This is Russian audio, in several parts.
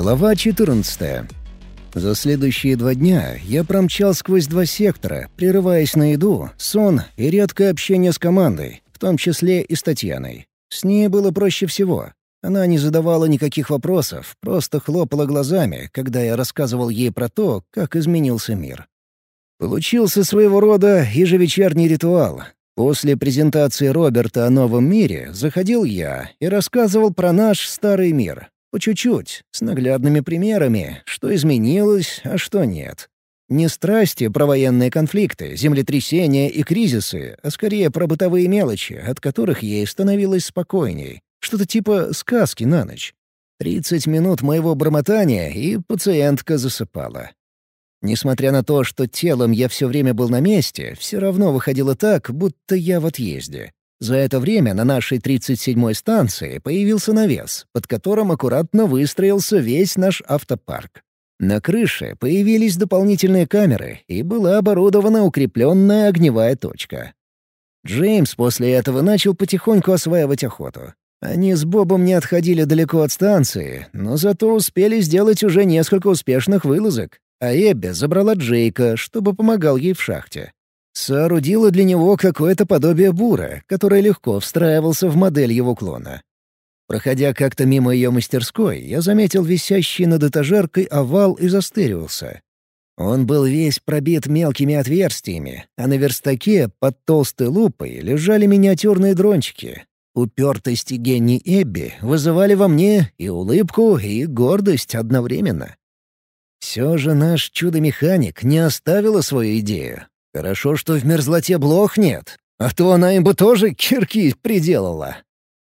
Глава 14. За следующие два дня я промчал сквозь два сектора, прерываясь на еду, сон и редкое общение с командой, в том числе и с Татьяной. С ней было проще всего. Она не задавала никаких вопросов, просто хлопала глазами, когда я рассказывал ей про то, как изменился мир. Получился своего рода ежевечерний ритуал. После презентации Роберта о новом мире заходил я и рассказывал про наш старый мир, по чуть-чуть, с наглядными примерами, что изменилось, а что нет. Не страсти про военные конфликты, землетрясения и кризисы, а скорее про бытовые мелочи, от которых ей становилось спокойней. Что-то типа сказки на ночь. Тридцать минут моего бормотания, и пациентка засыпала. Несмотря на то, что телом я все время был на месте, все равно выходило так, будто я в отъезде. За это время на нашей 37-й станции появился навес, под которым аккуратно выстроился весь наш автопарк. На крыше появились дополнительные камеры, и была оборудована укрепленная огневая точка. Джеймс после этого начал потихоньку осваивать охоту. Они с Бобом не отходили далеко от станции, но зато успели сделать уже несколько успешных вылазок, а Эбби забрала Джейка, чтобы помогал ей в шахте. Соорудила для него какое-то подобие бура, которое легко встраивался в модель его клона. Проходя как-то мимо ее мастерской, я заметил висящий над этажеркой овал и застерился. Он был весь пробит мелкими отверстиями, а на верстаке под толстой лупой лежали миниатюрные дрончики. Упертость и гений Эбби вызывали во мне и улыбку, и гордость одновременно. Все же наш чудо-механик не оставила свою идею, Хорошо, что в мерзлоте блох нет, а то она им бы тоже кирки приделала.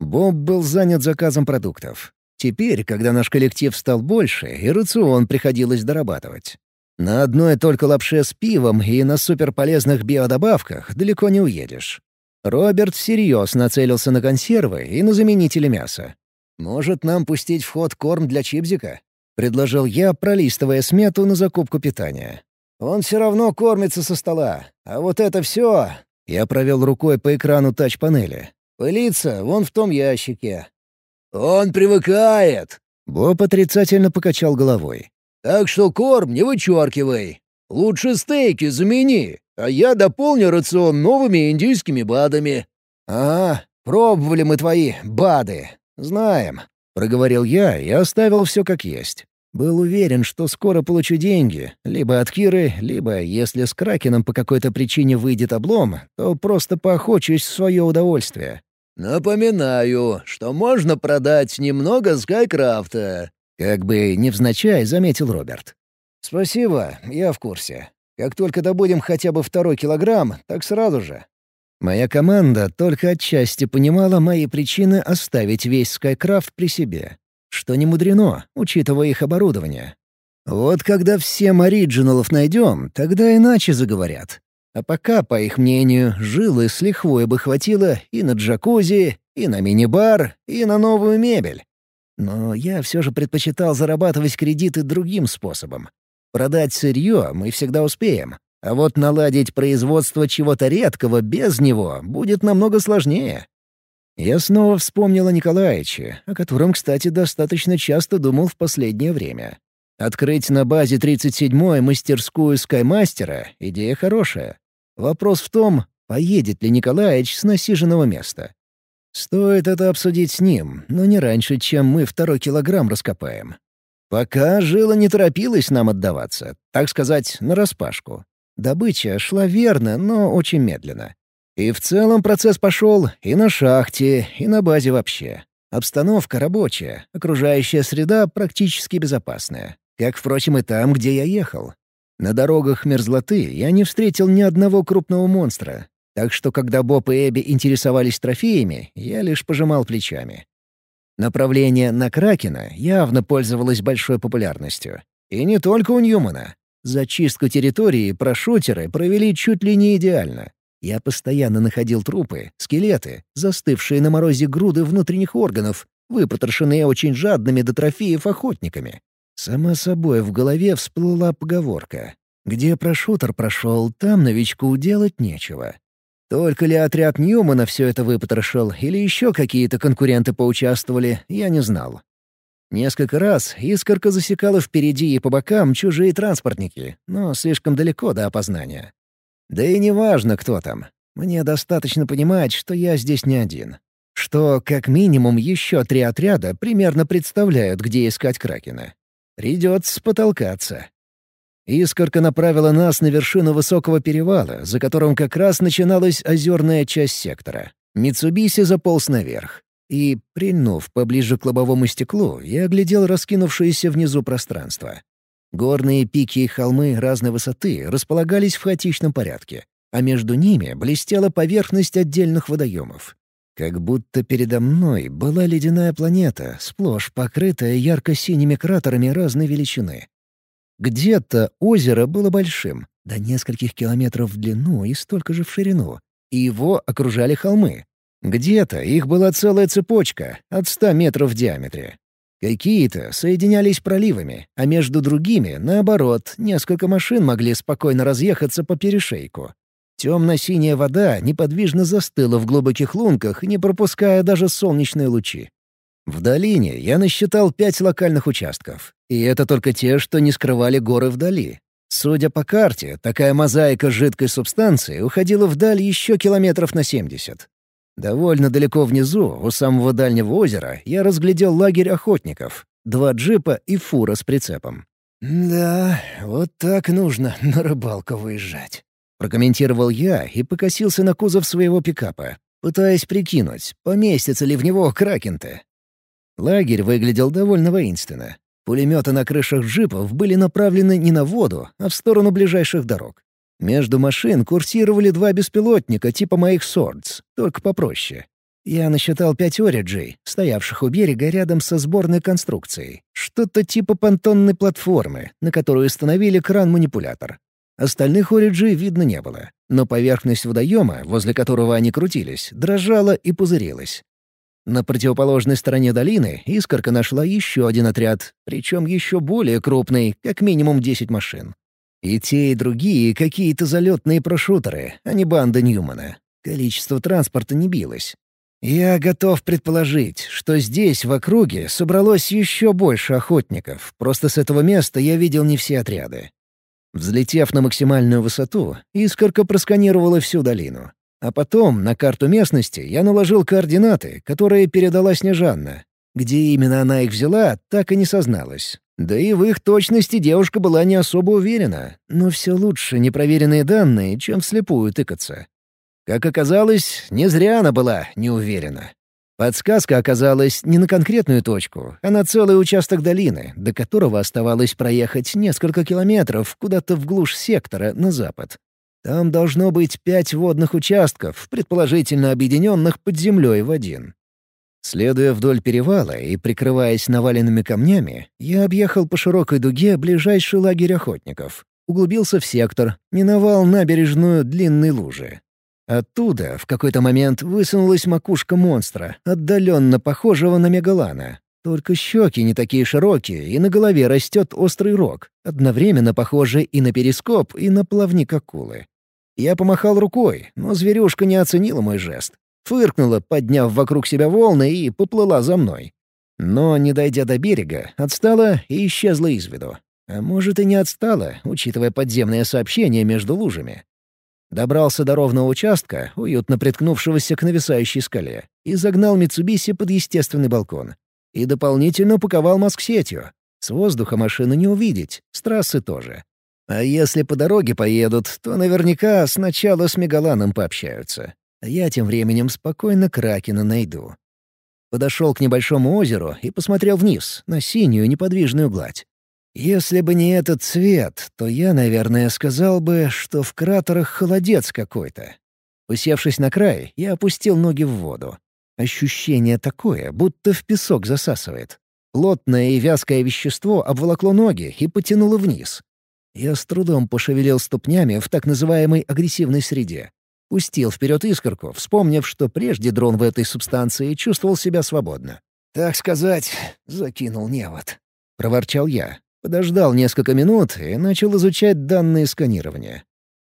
Боб был занят заказом продуктов. Теперь, когда наш коллектив стал больше, и рацион приходилось дорабатывать. На одной только лапше с пивом и на суперполезных биодобавках далеко не уедешь. Роберт всерьез нацелился на консервы и на заменители мяса. «Может, нам пустить в ход корм для чипзика?» — предложил я, пролистывая смету на закупку питания. Он все равно кормится со стола. А вот это все...» Я провел рукой по экрану тач-панели. «Пылится вон в том ящике». «Он привыкает!» Боб отрицательно покачал головой. «Так что корм не вычеркивай. Лучше стейки замени, а я дополню рацион новыми индийскими БАДами». «Ага, пробовали мы твои БАДы. Знаем», — проговорил я и оставил все как есть. Был уверен, что скоро получу деньги, либо от Киры, либо, если с Кракеном по какой-то причине выйдет облом, то просто поохочусь в свое удовольствие. «Напоминаю, что можно продать немного Скайкрафта», — как бы невзначай заметил Роберт. «Спасибо, я в курсе. Как только добудем хотя бы второй килограмм, так сразу же». Моя команда только отчасти понимала мои причины оставить весь Скайкрафт при себе. Что не мудрено, учитывая их оборудование. Вот когда всем оригиналов найдем, тогда иначе заговорят. А пока, по их мнению, жилы с лихвой бы хватило и на джакузи, и на мини-бар, и на новую мебель. Но я все же предпочитал зарабатывать кредиты другим способом. Продать сырье мы всегда успеем, а вот наладить производство чего-то редкого без него будет намного сложнее. Я снова вспомнил о Николаевиче, о котором, кстати, достаточно часто думал в последнее время. Открыть на базе 37-й мастерскую Скаймастера — идея хорошая. Вопрос в том, поедет ли Николаевич с насиженного места. Стоит это обсудить с ним, но не раньше, чем мы второй килограмм раскопаем. Пока жила не торопилась нам отдаваться, так сказать, нараспашку. Добыча шла верно, но очень медленно. И в целом процесс пошел и на шахте, и на базе вообще. Обстановка рабочая, окружающая среда практически безопасная. Как, впрочем, и там, где я ехал. На дорогах мерзлоты я не встретил ни одного крупного монстра. Так что, когда Боб и Эбби интересовались трофеями, я лишь пожимал плечами. Направление на Кракена явно пользовалось большой популярностью. И не только у Ньюмана. Зачистку территории прошутеры провели чуть ли не идеально. Я постоянно находил трупы, скелеты, застывшие на морозе груды внутренних органов, выпотрошенные очень жадными до трофеев охотниками. Сама собой в голове всплыла поговорка. «Где прошутер прошел, там новичку делать нечего». Только ли отряд Ньюмана все это выпотрошил, или еще какие-то конкуренты поучаствовали, я не знал. Несколько раз искорка засекала впереди и по бокам чужие транспортники, но слишком далеко до опознания. Да и не важно, кто там. Мне достаточно понимать, что я здесь не один. Что, как минимум, еще три отряда примерно представляют, где искать Кракена. Придется потолкаться. Искорка направила нас на вершину высокого перевала, за которым как раз начиналась озерная часть сектора. Митсубиси заполз наверх. И, прильнув поближе к лобовому стеклу, я оглядел раскинувшееся внизу пространство. Горные пики и холмы разной высоты располагались в хаотичном порядке, а между ними блестела поверхность отдельных водоемов. Как будто передо мной была ледяная планета, сплошь покрытая ярко-синими кратерами разной величины. Где-то озеро было большим, до нескольких километров в длину и столько же в ширину, и его окружали холмы. Где-то их была целая цепочка, от ста метров в диаметре. Какие-то соединялись проливами, а между другими, наоборот, несколько машин могли спокойно разъехаться по перешейку. Темно-синяя вода неподвижно застыла в глубоких лунках, не пропуская даже солнечные лучи. В долине я насчитал пять локальных участков, и это только те, что не скрывали горы вдали. Судя по карте, такая мозаика жидкой субстанции уходила вдаль еще километров на 70. Довольно далеко внизу, у самого дальнего озера, я разглядел лагерь охотников. Два джипа и фура с прицепом. «Да, вот так нужно на рыбалку выезжать», — прокомментировал я и покосился на кузов своего пикапа, пытаясь прикинуть, поместится ли в него кракен-то. Лагерь выглядел довольно воинственно. Пулеметы на крышах джипов были направлены не на воду, а в сторону ближайших дорог. Между машин курсировали два беспилотника типа моих «Сордс», только попроще. Я насчитал пять ориджей, стоявших у берега рядом со сборной конструкцией. Что-то типа понтонной платформы, на которую установили кран-манипулятор. Остальных ориджей видно не было, но поверхность водоема, возле которого они крутились, дрожала и пузырилась. На противоположной стороне долины Искорка нашла еще один отряд, причем еще более крупный, как минимум 10 машин. И те, и другие какие-то залетные прошутеры, а не банда Ньюмана. Количество транспорта не билось. Я готов предположить, что здесь, в округе, собралось еще больше охотников, просто с этого места я видел не все отряды. Взлетев на максимальную высоту, искорка просканировала всю долину. А потом на карту местности я наложил координаты, которые передала Снежанна. Где именно она их взяла, так и не созналась. Да и в их точности девушка была не особо уверена, но все лучше непроверенные данные, чем вслепую тыкаться. Как оказалось, не зря она была не уверена. Подсказка оказалась не на конкретную точку, а на целый участок долины, до которого оставалось проехать несколько километров куда-то в глушь сектора на запад. Там должно быть пять водных участков, предположительно объединенных под землей в один. Следуя вдоль перевала и прикрываясь наваленными камнями, я объехал по широкой дуге ближайший лагерь охотников, углубился в сектор, миновал набережную длинной лужи. Оттуда в какой-то момент высунулась макушка монстра, отдаленно похожего на мегалана. Только щеки не такие широкие, и на голове растет острый рог, одновременно похожий и на перископ, и на плавник акулы. Я помахал рукой, но зверюшка не оценила мой жест. Фыркнула, подняв вокруг себя волны, и поплыла за мной. Но, не дойдя до берега, отстала и исчезла из виду. А может, и не отстала, учитывая подземное сообщение между лужами. Добрался до ровного участка, уютно приткнувшегося к нависающей скале, и загнал Митсубиси под естественный балкон. И дополнительно упаковал маск-сетью. С воздуха машины не увидеть, с трассы тоже. А если по дороге поедут, то наверняка сначала с Мегаланом пообщаются. А я тем временем спокойно Кракена найду. Подошел к небольшому озеру и посмотрел вниз, на синюю неподвижную гладь. Если бы не этот цвет, то я, наверное, сказал бы, что в кратерах холодец какой-то. Усевшись на край, я опустил ноги в воду. Ощущение такое, будто в песок засасывает. Плотное и вязкое вещество обволокло ноги и потянуло вниз. Я с трудом пошевелил ступнями в так называемой агрессивной среде. Пустил вперед искорку, вспомнив, что прежде дрон в этой субстанции чувствовал себя свободно. «Так сказать, закинул невод», — проворчал я. Подождал несколько минут и начал изучать данные сканирования.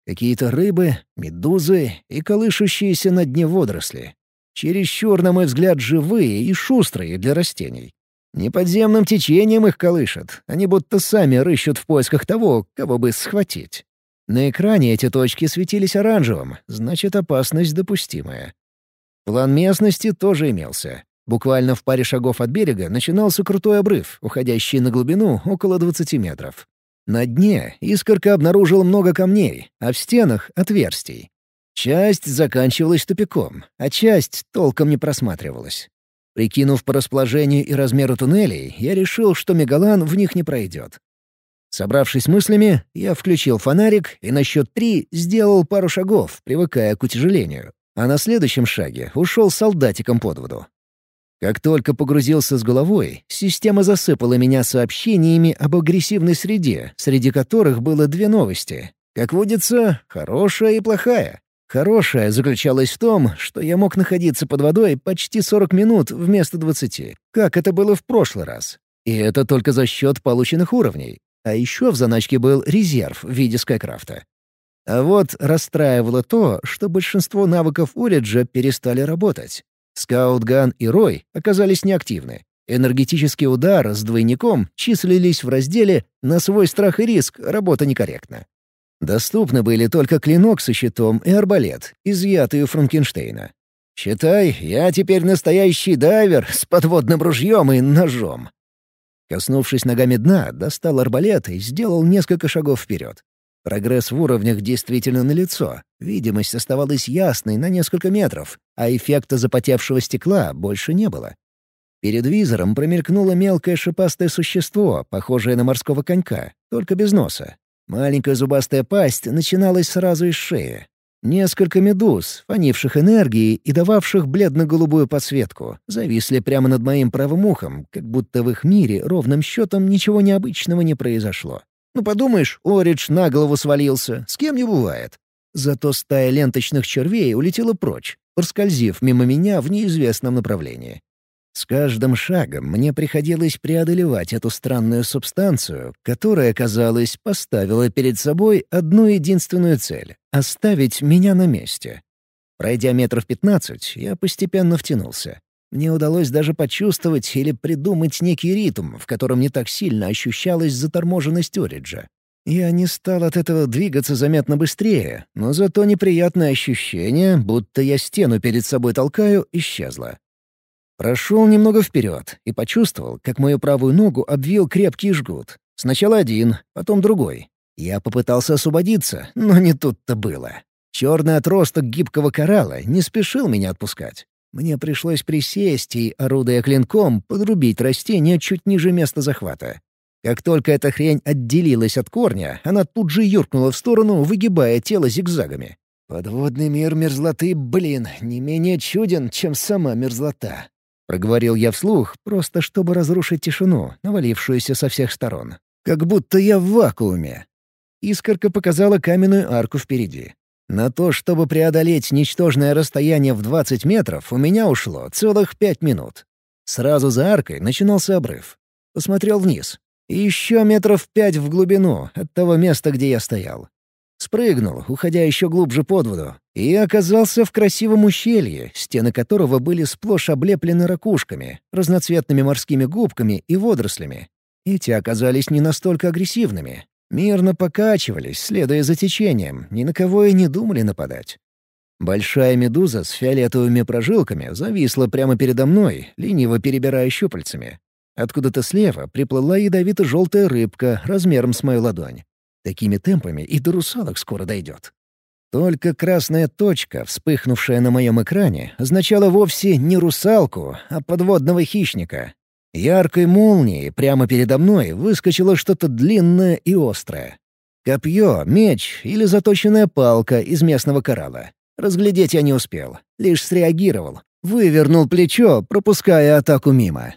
Какие-то рыбы, медузы и колышущиеся на дне водоросли. Чересчур, на мой взгляд, живые и шустрые для растений. Не подземным течением их колышет, они будто сами рыщут в поисках того, кого бы схватить. На экране эти точки светились оранжевым, значит, опасность допустимая. План местности тоже имелся. Буквально в паре шагов от берега начинался крутой обрыв, уходящий на глубину около 20 метров. На дне искорка обнаружила много камней, а в стенах — отверстий. Часть заканчивалась тупиком, а часть толком не просматривалась. Прикинув по расположению и размеру туннелей, я решил, что Мегалан в них не пройдет. Собравшись мыслями, я включил фонарик и на счет три сделал пару шагов, привыкая к утяжелению. А на следующем шаге ушел солдатиком под воду. Как только погрузился с головой, система засыпала меня сообщениями об агрессивной среде, среди которых было две новости. Как водится, хорошая и плохая. Хорошая заключалась в том, что я мог находиться под водой почти 40 минут вместо 20, как это было в прошлый раз. И это только за счет полученных уровней. А еще в заначке был резерв в виде скайкрафта. А вот расстраивало то, что большинство навыков Уриджа перестали работать. Скаутган и Рой оказались неактивны. Энергетический удар с двойником числились в разделе «На свой страх и риск. Работа некорректна». Доступны были только клинок со щитом и арбалет, изъятые у Франкенштейна. «Считай, я теперь настоящий дайвер с подводным ружьем и ножом». Коснувшись ногами дна, достал арбалет и сделал несколько шагов вперед. Прогресс в уровнях действительно налицо. Видимость оставалась ясной на несколько метров, а эффекта запотевшего стекла больше не было. Перед визором промелькнуло мелкое шипастое существо, похожее на морского конька, только без носа. Маленькая зубастая пасть начиналась сразу из шеи. Несколько медуз, фонивших энергией и дававших бледно-голубую подсветку, зависли прямо над моим правым ухом, как будто в их мире ровным счетом ничего необычного не произошло. Ну, подумаешь, Оридж на голову свалился, с кем не бывает. Зато стая ленточных червей улетела прочь, проскользив мимо меня в неизвестном направлении. С каждым шагом мне приходилось преодолевать эту странную субстанцию, которая, казалось, поставила перед собой одну единственную цель — оставить меня на месте. Пройдя метров пятнадцать, я постепенно втянулся. Мне удалось даже почувствовать или придумать некий ритм, в котором не так сильно ощущалась заторможенность Ориджа. Я не стал от этого двигаться заметно быстрее, но зато неприятное ощущение, будто я стену перед собой толкаю, исчезло. Прошел немного вперед и почувствовал, как мою правую ногу обвил крепкий жгут. Сначала один, потом другой. Я попытался освободиться, но не тут-то было. Черный отросток гибкого коралла не спешил меня отпускать. Мне пришлось присесть и, орудуя клинком, подрубить растение чуть ниже места захвата. Как только эта хрень отделилась от корня, она тут же юркнула в сторону, выгибая тело зигзагами. «Подводный мир мерзлоты, блин, не менее чуден, чем сама мерзлота», — проговорил я вслух, просто чтобы разрушить тишину, навалившуюся со всех сторон. «Как будто я в вакууме». Искорка показала каменную арку впереди. На то, чтобы преодолеть ничтожное расстояние в 20 метров, у меня ушло целых пять минут. Сразу за аркой начинался обрыв. Посмотрел вниз. И еще метров пять в глубину от того места, где я стоял. Спрыгнул, уходя еще глубже под воду, и оказался в красивом ущелье, стены которого были сплошь облеплены ракушками, разноцветными морскими губками и водорослями. Эти оказались не настолько агрессивными, Мирно покачивались, следуя за течением, ни на кого и не думали нападать. Большая медуза с фиолетовыми прожилками зависла прямо передо мной, лениво перебирая щупальцами. Откуда-то слева приплыла ядовито-желтая рыбка размером с мою ладонь. Такими темпами и до русалок скоро дойдет. Только красная точка, вспыхнувшая на моем экране, означала вовсе не русалку, а подводного хищника, Яркой молнией прямо передо мной выскочило что-то длинное и острое. Копье, меч или заточенная палка из местного коралла. Разглядеть я не успел, лишь среагировал. Вывернул плечо, пропуская атаку мимо.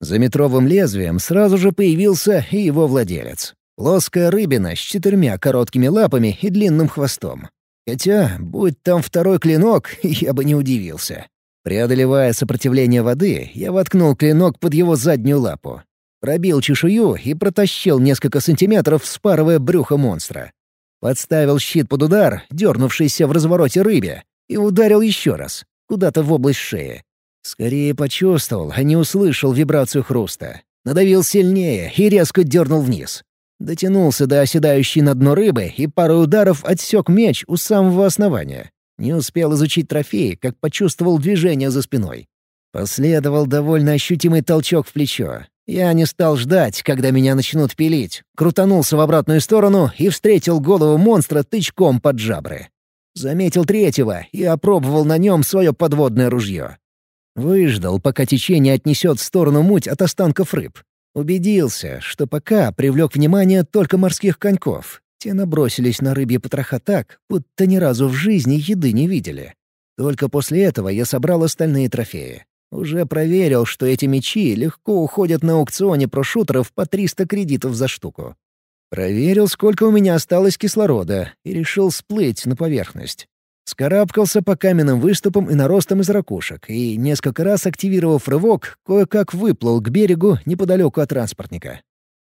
За метровым лезвием сразу же появился и его владелец. Плоская рыбина с четырьмя короткими лапами и длинным хвостом. Хотя, будь там второй клинок, я бы не удивился. Преодолевая сопротивление воды, я воткнул клинок под его заднюю лапу. Пробил чешую и протащил несколько сантиметров, спарывая брюхо монстра. Подставил щит под удар, дернувшийся в развороте рыбе, и ударил еще раз, куда-то в область шеи. Скорее почувствовал, а не услышал вибрацию хруста. Надавил сильнее и резко дернул вниз. Дотянулся до оседающей на дно рыбы и пару ударов отсек меч у самого основания. Не успел изучить трофей, как почувствовал движение за спиной. Последовал довольно ощутимый толчок в плечо. Я не стал ждать, когда меня начнут пилить. Крутанулся в обратную сторону и встретил голову монстра тычком под жабры. Заметил третьего и опробовал на нем свое подводное ружье. Выждал, пока течение отнесет в сторону муть от останков рыб. Убедился, что пока привлек внимание только морских коньков. Те набросились на рыбьи потроха так, будто ни разу в жизни еды не видели. Только после этого я собрал остальные трофеи. Уже проверил, что эти мечи легко уходят на аукционе прошутеров по 300 кредитов за штуку. Проверил, сколько у меня осталось кислорода, и решил всплыть на поверхность. Скарабкался по каменным выступам и наростам из ракушек, и, несколько раз активировав рывок, кое-как выплыл к берегу неподалеку от транспортника.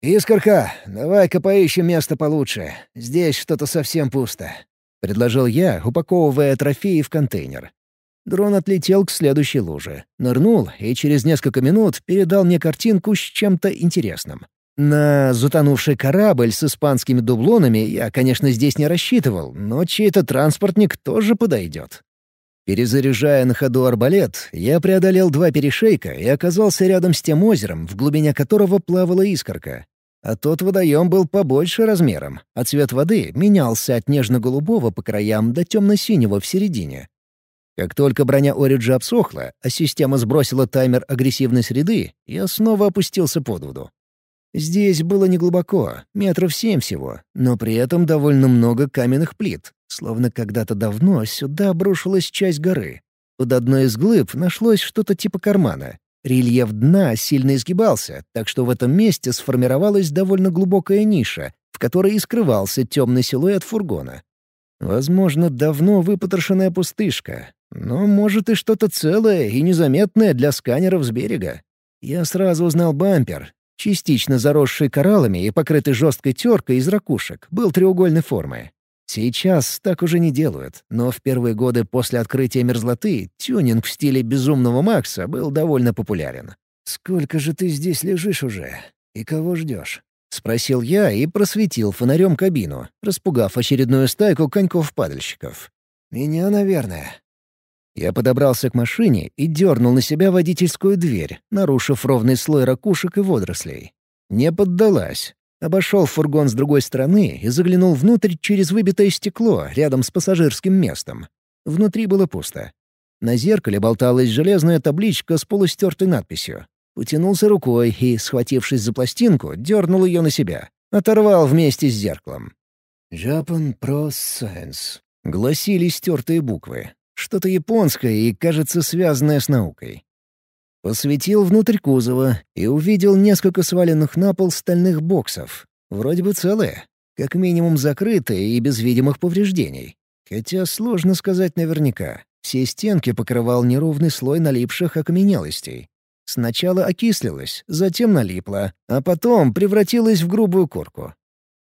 «Искорка, давай-ка поищем место получше. Здесь что-то совсем пусто», — предложил я, упаковывая трофеи в контейнер. Дрон отлетел к следующей луже, нырнул и через несколько минут передал мне картинку с чем-то интересным. На затонувший корабль с испанскими дублонами я, конечно, здесь не рассчитывал, но чей-то транспортник тоже подойдет. Перезаряжая на ходу арбалет, я преодолел два перешейка и оказался рядом с тем озером, в глубине которого плавала искорка. А тот водоем был побольше размером, а цвет воды менялся от нежно-голубого по краям до темно-синего в середине. Как только броня Ориджи обсохла, а система сбросила таймер агрессивной среды, я снова опустился под воду. Здесь было неглубоко, метров семь всего, но при этом довольно много каменных плит, словно когда-то давно сюда обрушилась часть горы. Под одной из глыб нашлось что-то типа кармана. Рельеф дна сильно изгибался, так что в этом месте сформировалась довольно глубокая ниша, в которой и скрывался темный силуэт фургона. Возможно, давно выпотрошенная пустышка, но, может, и что-то целое и незаметное для сканеров с берега. Я сразу узнал бампер, частично заросший кораллами и покрытый жесткой теркой из ракушек, был треугольной формы. Сейчас так уже не делают, но в первые годы после открытия мерзлоты тюнинг в стиле «Безумного Макса» был довольно популярен. «Сколько же ты здесь лежишь уже? И кого ждешь?» — спросил я и просветил фонарем кабину, распугав очередную стайку коньков-падальщиков. «Меня, наверное», я подобрался к машине и дернул на себя водительскую дверь, нарушив ровный слой ракушек и водорослей. Не поддалась. Обошел фургон с другой стороны и заглянул внутрь через выбитое стекло рядом с пассажирским местом. Внутри было пусто. На зеркале болталась железная табличка с полустертой надписью. Утянулся рукой и, схватившись за пластинку, дернул ее на себя. Оторвал вместе с зеркалом. «Japan Pro Science», — гласили стертые буквы. Что-то японское и, кажется, связанное с наукой. Посветил внутрь кузова и увидел несколько сваленных на пол стальных боксов. Вроде бы целые, как минимум закрытые и без видимых повреждений. Хотя сложно сказать наверняка. Все стенки покрывал неровный слой налипших окаменелостей. Сначала окислилась, затем налипла, а потом превратилась в грубую корку.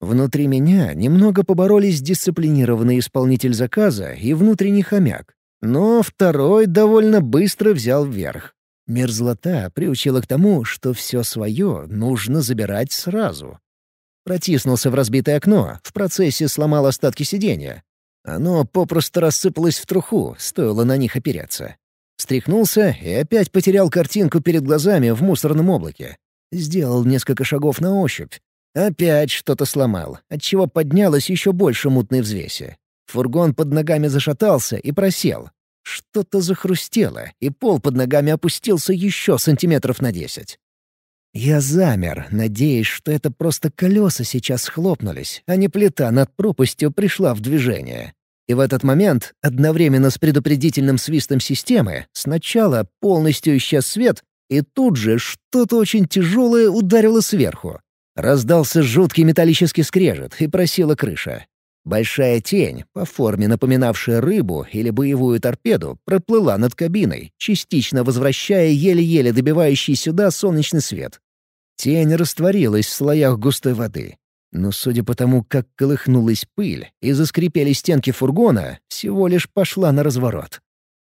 Внутри меня немного поборолись дисциплинированный исполнитель заказа и внутренний хомяк. Но второй довольно быстро взял вверх. Мерзлота приучила к тому, что все свое нужно забирать сразу. Протиснулся в разбитое окно, в процессе сломал остатки сиденья. Оно попросту рассыпалось в труху, стоило на них опереться. Встряхнулся и опять потерял картинку перед глазами в мусорном облаке. Сделал несколько шагов на ощупь. Опять что-то сломал, отчего поднялось еще больше мутной взвеси. Фургон под ногами зашатался и просел. Что-то захрустело, и пол под ногами опустился еще сантиметров на десять. Я замер, надеясь, что это просто колеса сейчас схлопнулись, а не плита над пропастью пришла в движение. И в этот момент, одновременно с предупредительным свистом системы, сначала полностью исчез свет, и тут же что-то очень тяжелое ударило сверху. Раздался жуткий металлический скрежет, и просела крыша. Большая тень, по форме напоминавшая рыбу или боевую торпеду, проплыла над кабиной, частично возвращая еле-еле добивающий сюда солнечный свет. Тень растворилась в слоях густой воды. Но судя по тому, как колыхнулась пыль и заскрипели стенки фургона, всего лишь пошла на разворот.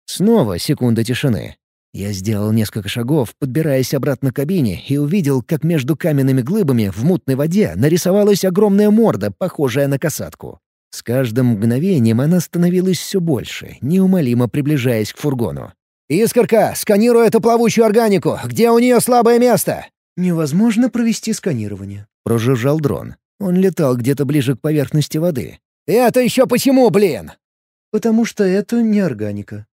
Снова секунда тишины. Я сделал несколько шагов, подбираясь обратно к кабине, и увидел, как между каменными глыбами в мутной воде нарисовалась огромная морда, похожая на касатку. С каждым мгновением она становилась все больше, неумолимо приближаясь к фургону. «Искорка, сканируй эту плавучую органику! Где у нее слабое место?» «Невозможно провести сканирование», — прожужжал дрон. Он летал где-то ближе к поверхности воды. «Это еще почему, блин?» «Потому что это не органика».